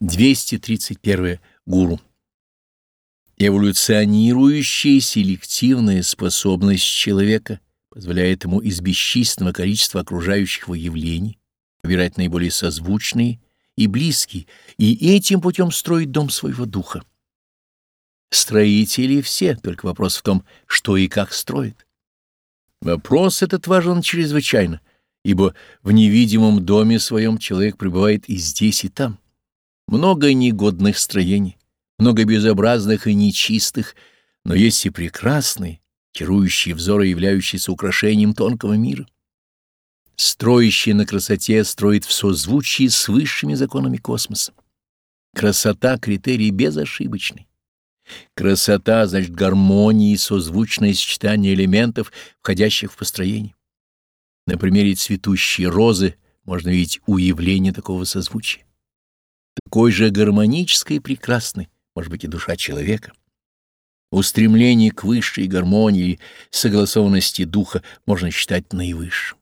231. Гуру. Эволюционирующая селективная способность человека позволяет ему из бесчисленного количества окружающих его явлений выбирать наиболее созвучные и близкие, и этим путем строить дом своего духа. Строители все, только вопрос в том, что и как строит. Вопрос этот важен чрезвычайно, ибо в невидимом доме своем человек пребывает и здесь, и там. Много негодных строений, много безобразных и нечистых, но есть и прекрасные, чарующие взоры, являющиеся украшением тонкого мира. Строящий на красоте строит в созвучии с высшими законами космоса. Красота — критерий безошибочный. Красота — значит гармония и созвучное сочетание элементов, входящих в построение. На примере цветущей розы можно видеть уявление такого созвучия. Такой же гармонической и прекрасной может быть и душа человека. Устремление к высшей гармонии, согласованности духа можно считать наивысшим.